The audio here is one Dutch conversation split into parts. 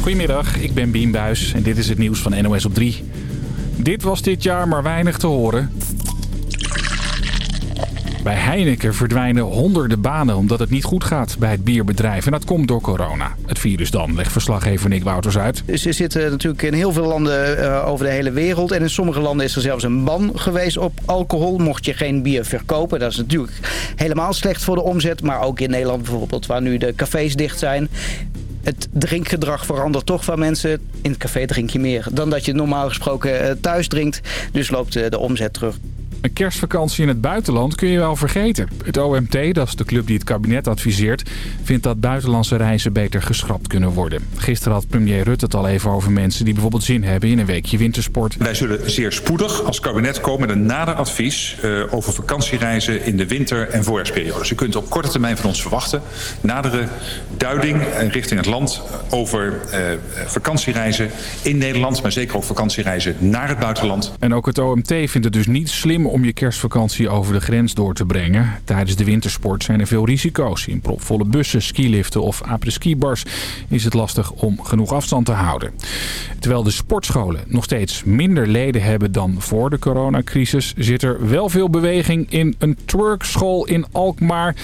Goedemiddag, ik ben Bien Buis en dit is het nieuws van NOS op 3. Dit was dit jaar maar weinig te horen. Bij Heineken verdwijnen honderden banen omdat het niet goed gaat bij het bierbedrijf. En dat komt door corona. Het virus dan, legt verslaggever Nick Wouters uit. Ze zitten natuurlijk in heel veel landen uh, over de hele wereld. En in sommige landen is er zelfs een ban geweest op alcohol. Mocht je geen bier verkopen. Dat is natuurlijk helemaal slecht voor de omzet. Maar ook in Nederland bijvoorbeeld, waar nu de cafés dicht zijn het drinkgedrag verandert toch van mensen. In het café drink je meer dan dat je normaal gesproken eh, thuis drinkt. Dus loopt de omzet terug. Een kerstvakantie in het buitenland kun je wel vergeten. Het OMT, dat is de club die het kabinet adviseert... vindt dat buitenlandse reizen beter geschrapt kunnen worden. Gisteren had premier Rutte het al even over mensen... die bijvoorbeeld zin hebben in een weekje wintersport. Wij zullen zeer spoedig als kabinet komen met een nader advies... Uh, over vakantiereizen in de winter- en voorjaarsperiode. Dus u kunt op korte termijn van ons verwachten... nadere duiding richting het land over uh, vakantiereizen in Nederland... maar zeker ook vakantiereizen naar het buitenland. En ook het OMT vindt het dus niet slim om je kerstvakantie over de grens door te brengen. Tijdens de wintersport zijn er veel risico's. In propvolle bussen, skiliften of apres-ski-bars is het lastig om genoeg afstand te houden. Terwijl de sportscholen nog steeds minder leden hebben dan voor de coronacrisis... zit er wel veel beweging in een twerkschool in Alkmaar.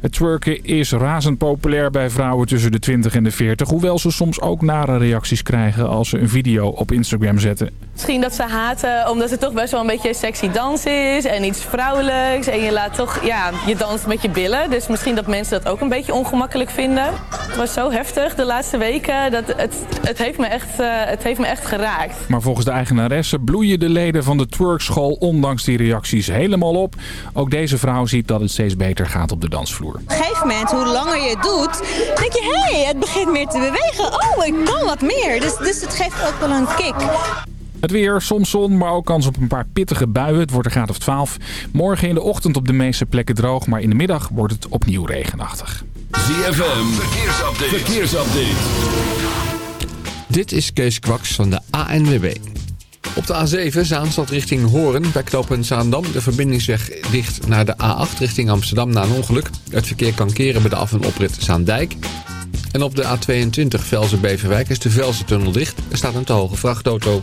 Het twerken is razend populair bij vrouwen tussen de 20 en de 40... hoewel ze soms ook nare reacties krijgen als ze een video op Instagram zetten. Misschien dat ze haten omdat het toch best wel een beetje sexy dans en iets vrouwelijks. En je laat toch, ja, je danst met je billen. Dus misschien dat mensen dat ook een beetje ongemakkelijk vinden. Het was zo heftig de laatste weken. Dat het, het, heeft, me echt, uh, het heeft me echt geraakt. Maar volgens de eigenaresse bloeien de leden van de twerkschool ondanks die reacties helemaal op. Ook deze vrouw ziet dat het steeds beter gaat op de dansvloer. Op een gegeven moment, hoe langer je het doet, denk je, hé, hey, het begint meer te bewegen. Oh, ik kan wat meer. Dus, dus het geeft ook wel een kick. Het weer, soms zon, maar ook kans op een paar pittige buien. Het wordt een graad of 12. Morgen in de ochtend op de meeste plekken droog, maar in de middag wordt het opnieuw regenachtig. ZFM, verkeersupdate. verkeersupdate. Dit is Kees Kwaks van de ANWB. Op de A7 Zaanstad richting Hoorn bij knooppunt Zaandam. De verbindingsweg dicht naar de A8 richting Amsterdam na een ongeluk. Het verkeer kan keren bij de af- en oprit Zaandijk. En op de A22 Velzen-Beverwijk is de Velzen-tunnel dicht. Er staat een te hoge vrachtauto.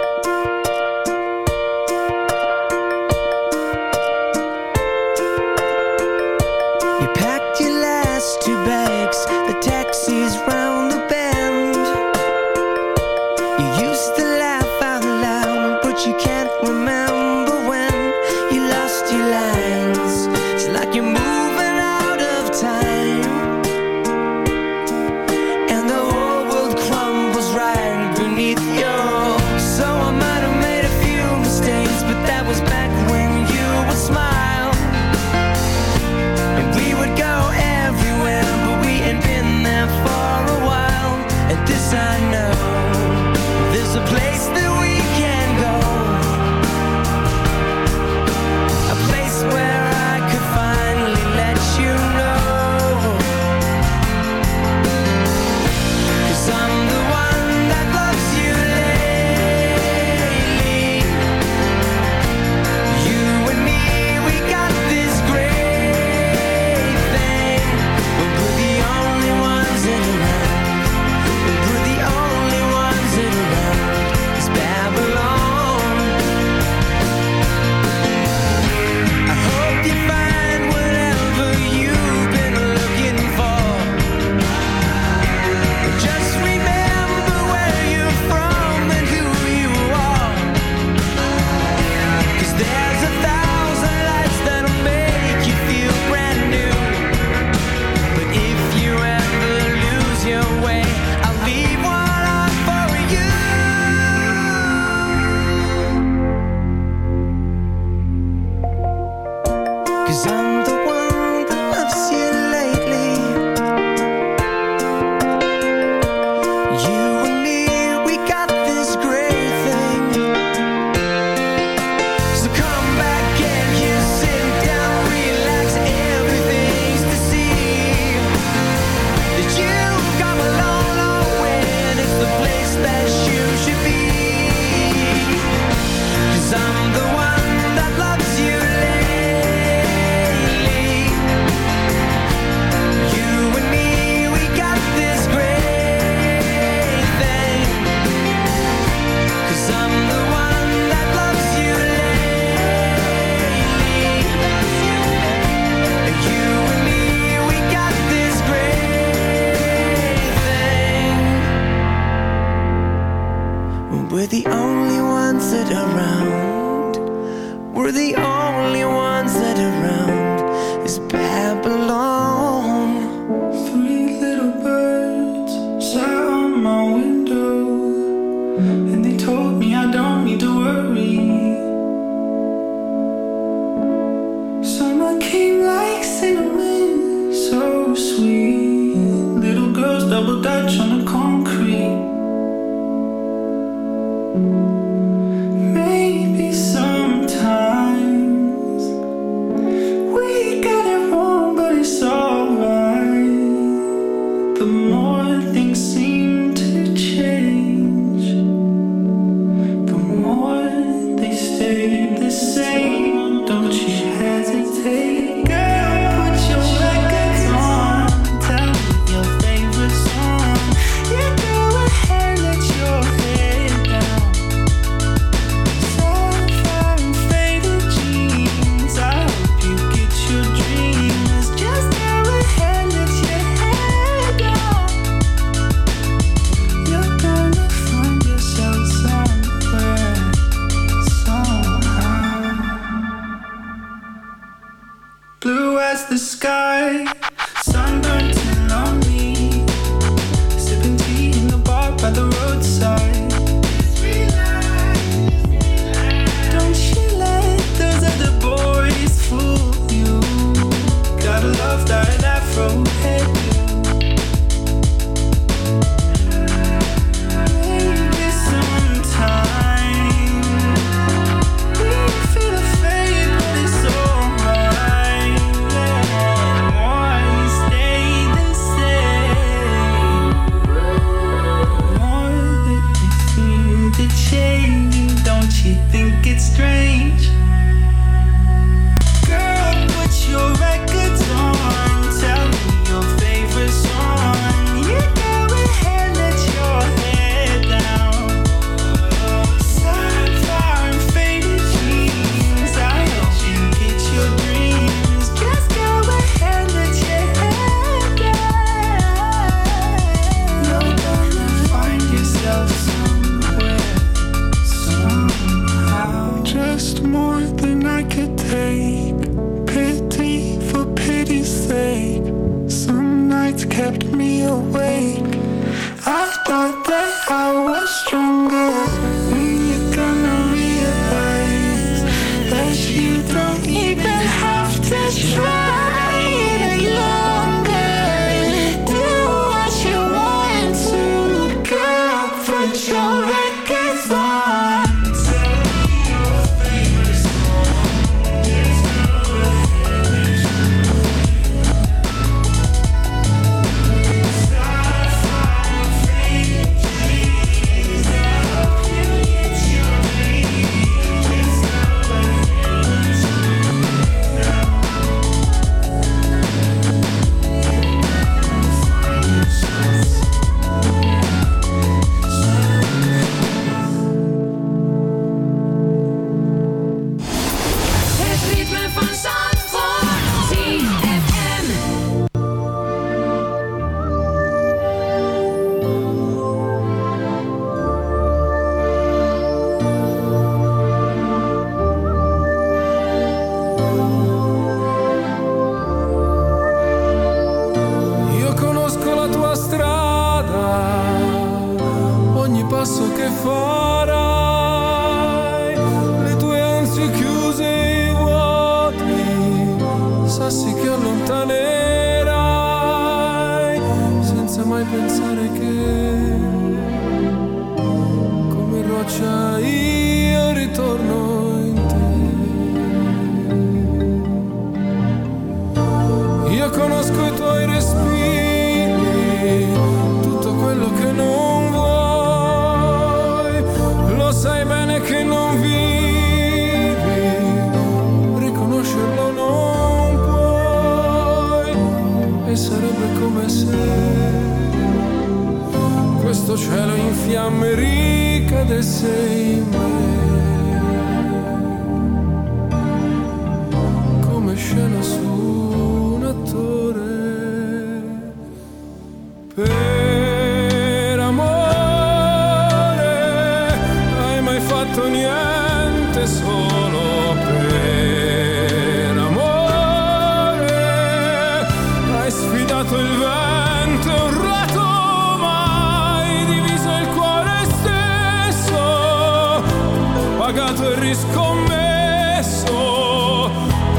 Pagato e riscommesso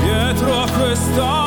dietro a questa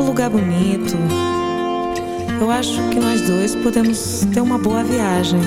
Um lugar bonito. Eu acho que nós dois podemos ter uma boa viagem.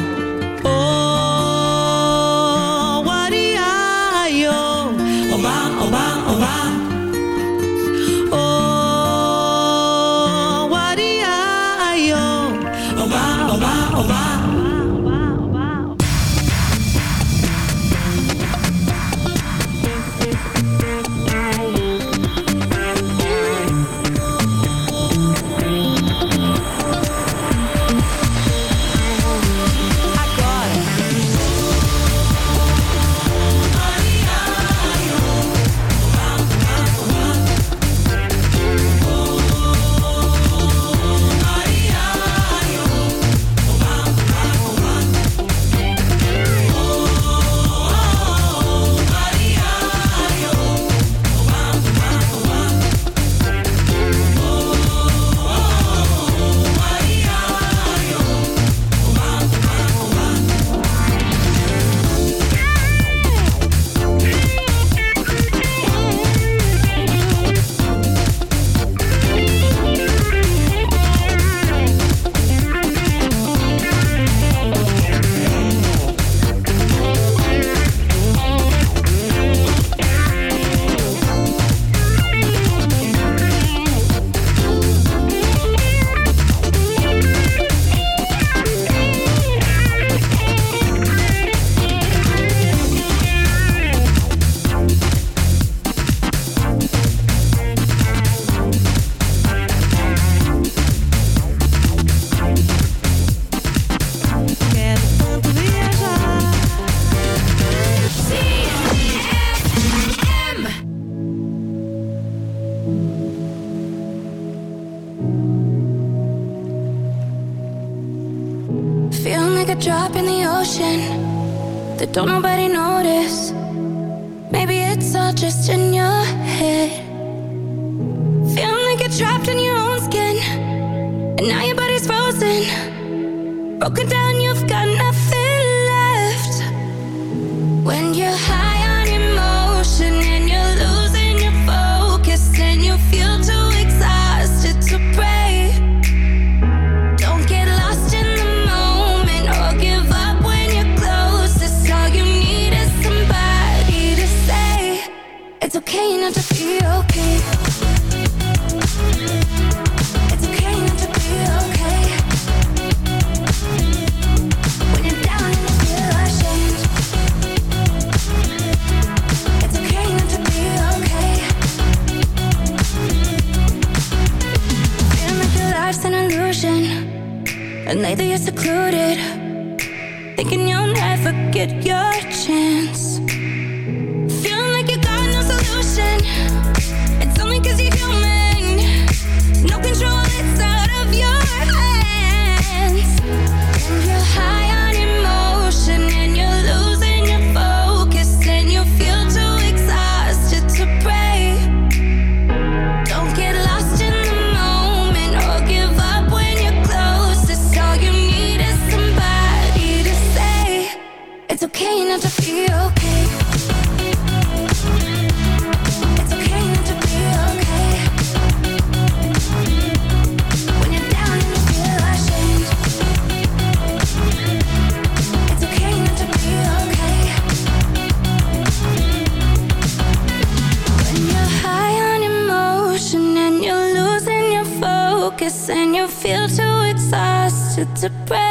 surprise.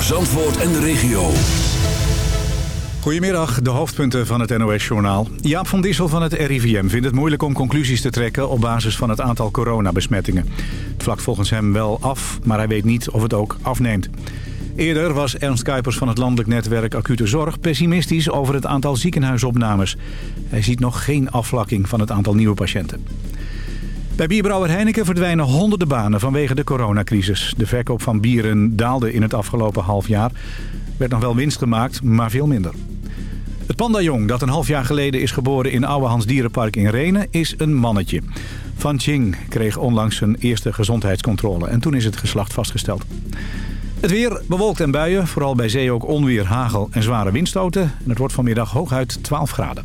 Zandvoort en de regio. Goedemiddag, de hoofdpunten van het NOS-journaal. Jaap van Dissel van het RIVM vindt het moeilijk om conclusies te trekken... op basis van het aantal coronabesmettingen. Het vlakt volgens hem wel af, maar hij weet niet of het ook afneemt. Eerder was Ernst Kuipers van het landelijk netwerk Acute Zorg... pessimistisch over het aantal ziekenhuisopnames. Hij ziet nog geen afvlakking van het aantal nieuwe patiënten. Bij bierbrouwer Heineken verdwijnen honderden banen vanwege de coronacrisis. De verkoop van bieren daalde in het afgelopen half jaar. werd nog wel winst gemaakt, maar veel minder. Het pandajong dat een half jaar geleden is geboren in Ouwehands Dierenpark in Renen is een mannetje. Van Ching kreeg onlangs zijn eerste gezondheidscontrole en toen is het geslacht vastgesteld. Het weer bewolkt en buien, vooral bij zee ook onweer, hagel en zware windstoten. Het wordt vanmiddag hooguit 12 graden.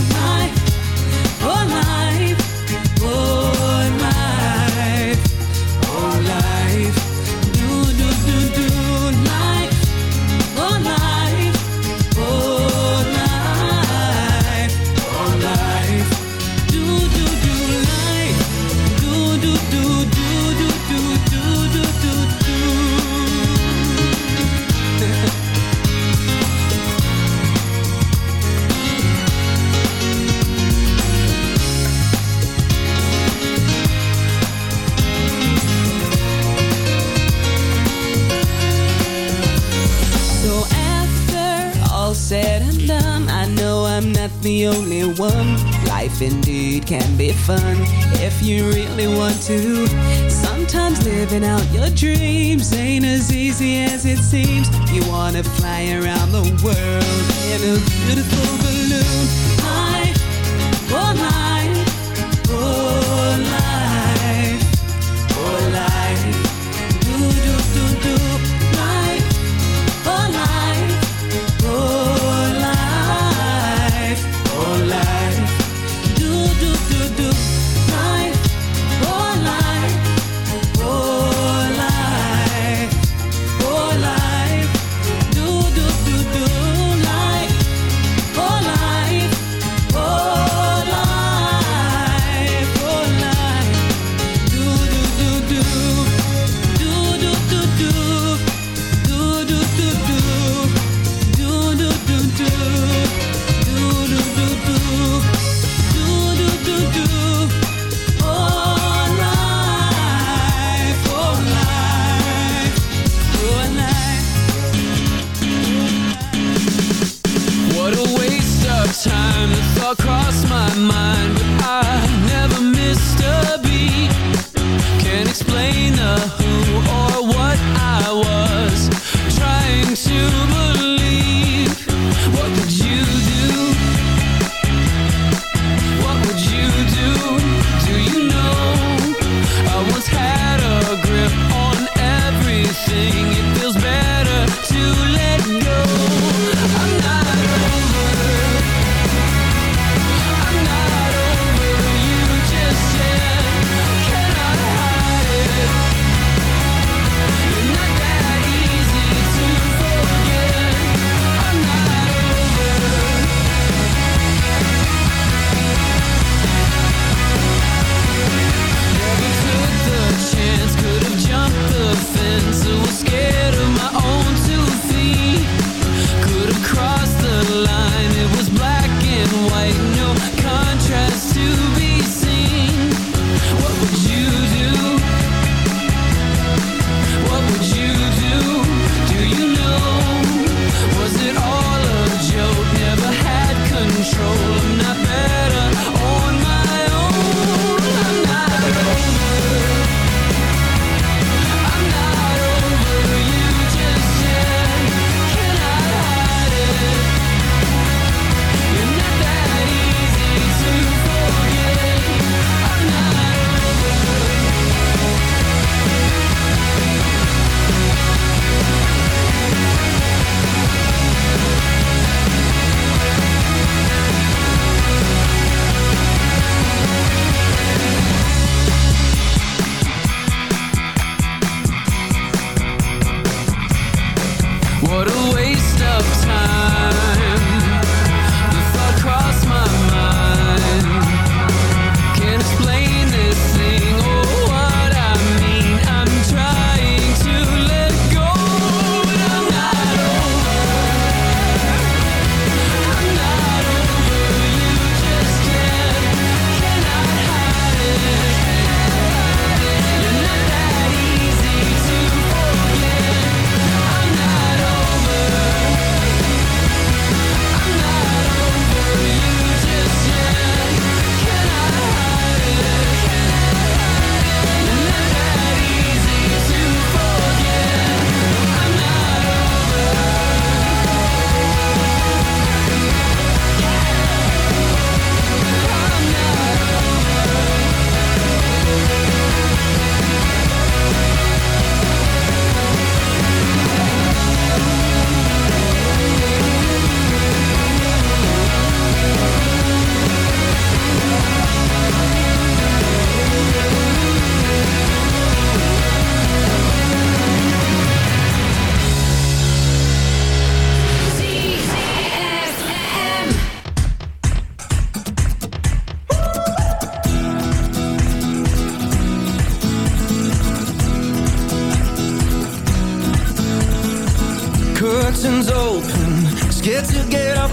to. Sometimes living out your dreams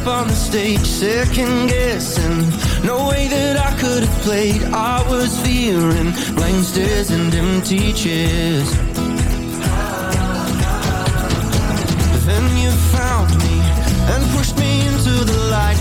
on the stage, second guessing. No way that I could have played. I was fearing blank stares and empty chairs. Then you found me and pushed me into the light.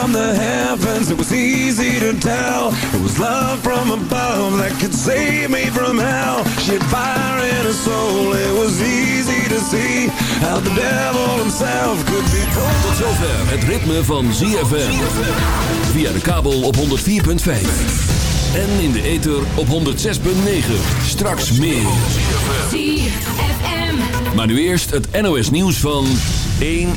from the heavens. It was easy to tell. It was love from above that could save me from hell. She had fire in her soul. It was easy to see how the devil himself could be cold. Tot zover het ritme van ZFM. Via de kabel op 104.5. En in de ether op 106.9. Straks meer. ZFM. Maar nu eerst het NOS nieuws van 1 uur.